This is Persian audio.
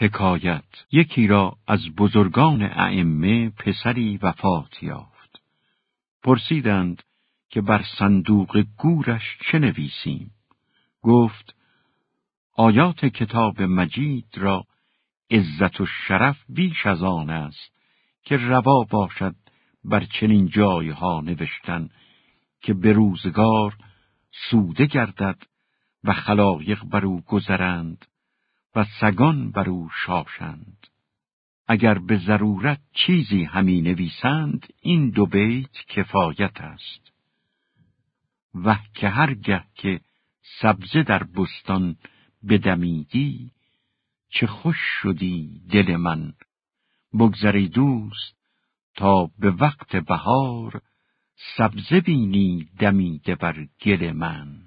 حکایت یکی را از بزرگان ائمه پسری وفات یافت. پرسیدند که بر صندوق گورش چه نویسیم؟ گفت آیات کتاب مجید را عزت و شرف بیش از آن است که روا باشد بر چنین جایها نوشتن که به روزگار سوده گردد و خلایق بر او گذرند و سگان بر او شاشند. اگر به ضرورت چیزی همی نویسند این دو بیت کفایت است. و که هرگه که سبزه در بستان بدمیدی چه خوش شدی دل من. بگذری دوست تا به وقت بهار سبزه بینی دمیده بر گل من.